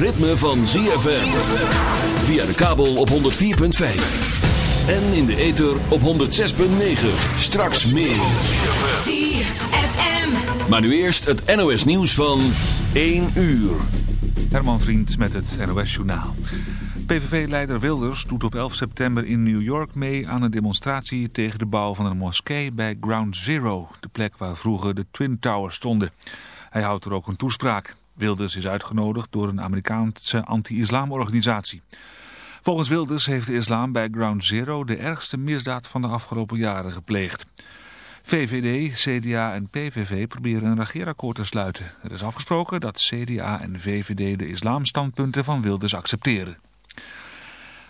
ritme van ZFM. Via de kabel op 104.5. En in de ether op 106.9. Straks meer. ZFM. Maar nu eerst het NOS nieuws van 1 uur. Herman Vriend met het NOS Journaal. PVV-leider Wilders doet op 11 september in New York mee aan een demonstratie tegen de bouw van een moskee bij Ground Zero, de plek waar vroeger de Twin Towers stonden. Hij houdt er ook een toespraak. Wilders is uitgenodigd door een Amerikaanse anti-islamorganisatie. Volgens Wilders heeft de islam bij Ground Zero de ergste misdaad van de afgelopen jaren gepleegd. VVD, CDA en PVV proberen een regeerakkoord te sluiten. Er is afgesproken dat CDA en VVD de islamstandpunten van Wilders accepteren.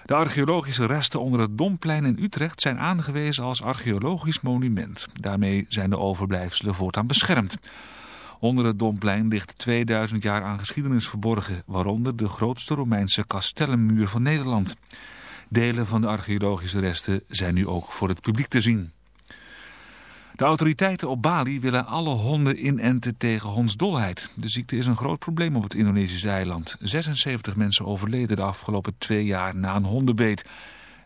De archeologische resten onder het Domplein in Utrecht zijn aangewezen als archeologisch monument. Daarmee zijn de overblijfselen voortaan beschermd. Onder het Domplein ligt 2000 jaar aan geschiedenis verborgen, waaronder de grootste Romeinse kastellenmuur van Nederland. Delen van de archeologische resten zijn nu ook voor het publiek te zien. De autoriteiten op Bali willen alle honden inenten tegen hondsdolheid. De ziekte is een groot probleem op het Indonesische eiland. 76 mensen overleden de afgelopen twee jaar na een hondenbeet.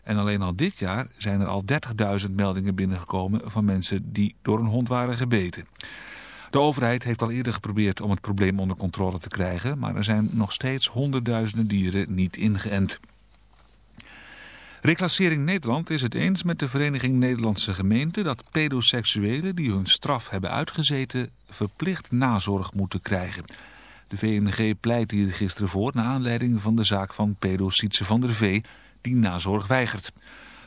En alleen al dit jaar zijn er al 30.000 meldingen binnengekomen van mensen die door een hond waren gebeten. De overheid heeft al eerder geprobeerd om het probleem onder controle te krijgen, maar er zijn nog steeds honderdduizenden dieren niet ingeënt. Reclassering Nederland is het eens met de Vereniging Nederlandse Gemeenten dat pedoseksuelen die hun straf hebben uitgezeten verplicht nazorg moeten krijgen. De VNG pleit hier gisteren voor naar aanleiding van de zaak van pedo Sietse van der Vee die nazorg weigert.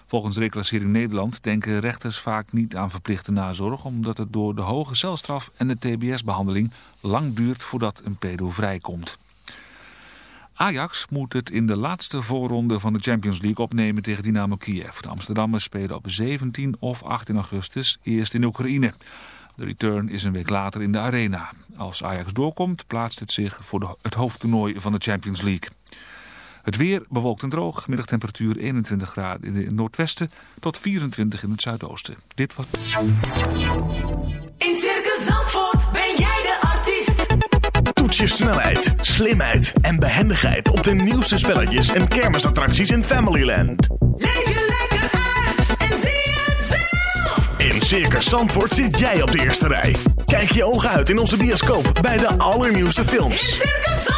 Volgens Reclassering Nederland denken rechters vaak niet aan verplichte nazorg omdat het door de hoge celstraf en de tbs-behandeling lang duurt voordat een pedo vrijkomt. Ajax moet het in de laatste voorronde van de Champions League opnemen tegen Dynamo Kiev. De Amsterdammers spelen op 17 of 18 augustus eerst in Oekraïne. De return is een week later in de arena. Als Ajax doorkomt plaatst het zich voor het hoofdtoernooi van de Champions League. Het weer bewolkt en droog, middagtemperatuur 21 graden in het noordwesten tot 24 in het zuidoosten. Dit was... In Circus Zandvoort ben jij de artiest. Toets je snelheid, slimheid en behendigheid op de nieuwste spelletjes en kermisattracties in Familyland. Leef je lekker uit en zie het zelf. In Circus Zandvoort zit jij op de eerste rij. Kijk je ogen uit in onze bioscoop bij de allernieuwste In films. Circus Zandvoort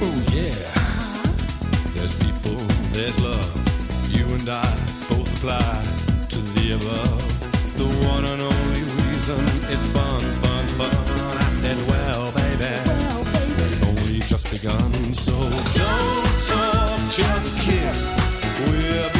people, yeah. There's people, there's love. You and I both apply to. The one and only reason fun, fun, fun. I said, well, baby, we've only just begun. So don't talk, just kiss. We're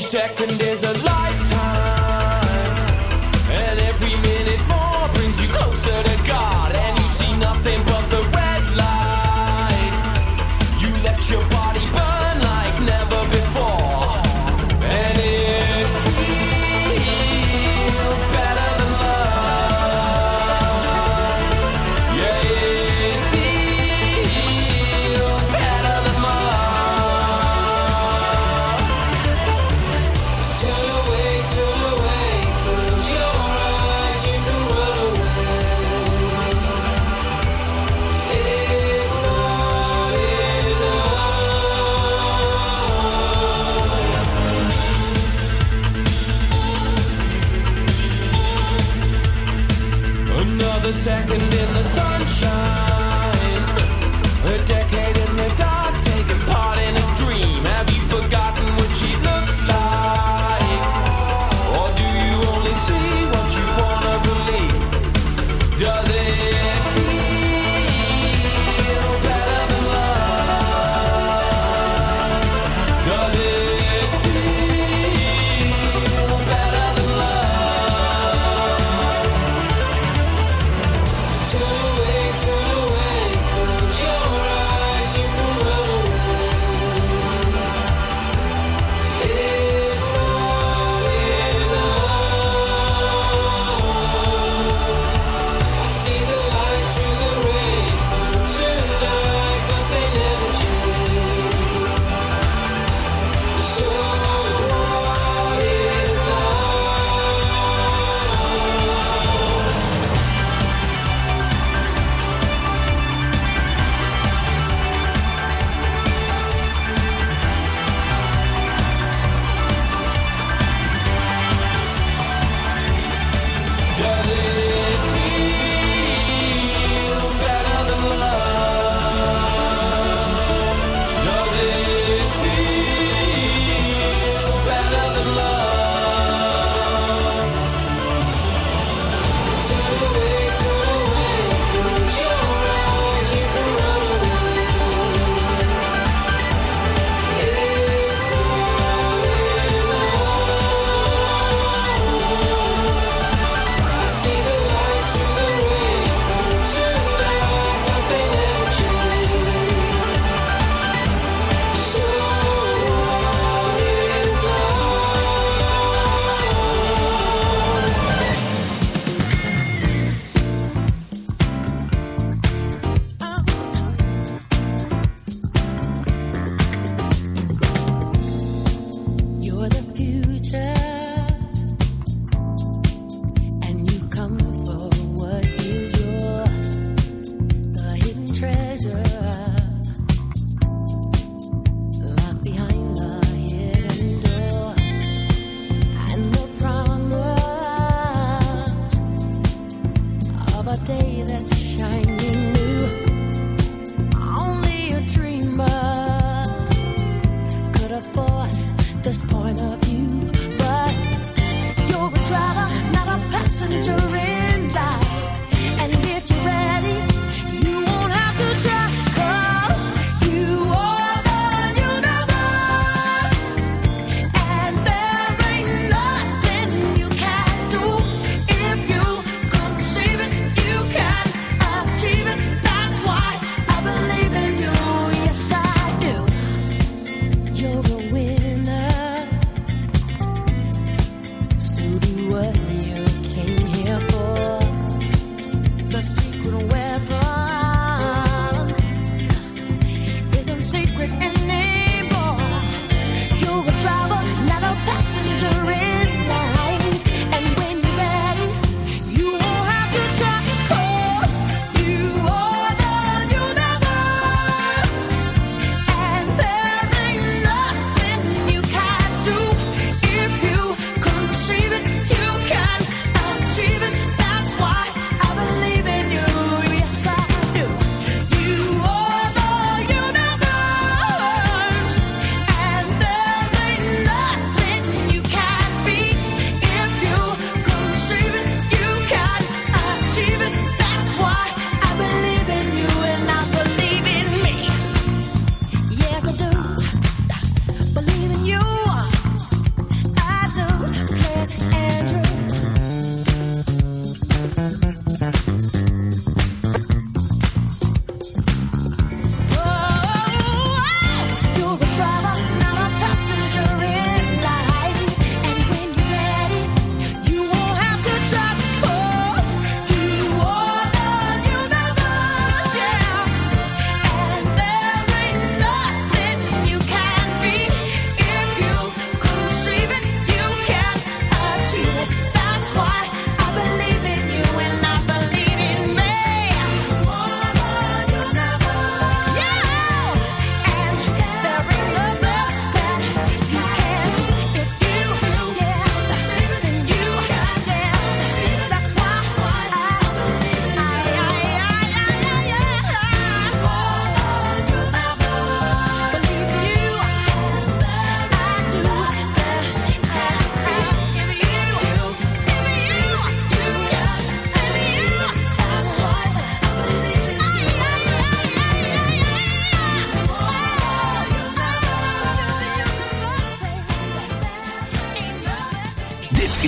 Second is a lifetime,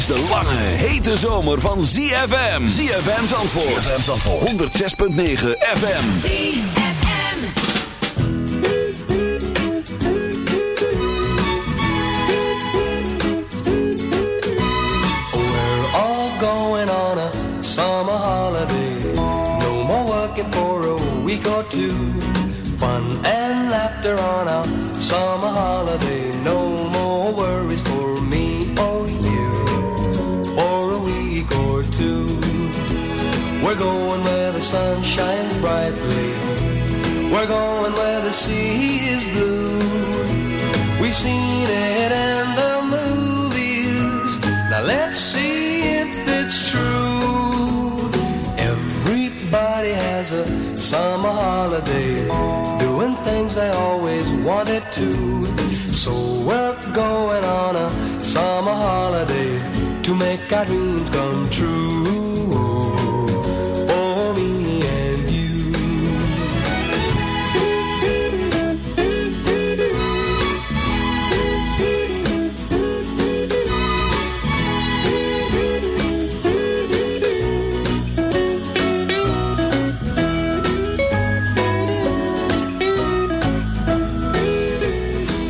lange, hete zomer van ZFM. ZFM Zandvoort. ZFM Zandvoort. 106.9 FM. ZFM. We're all going on a summer holiday. No more working for a week or two. Fun and laughter on our summer holiday. Our dreams come true. For me and you.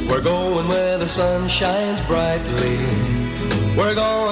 We're going where the sun shines brightly. We're going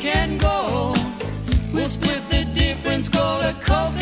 can go. We'll split the difference, call a coke.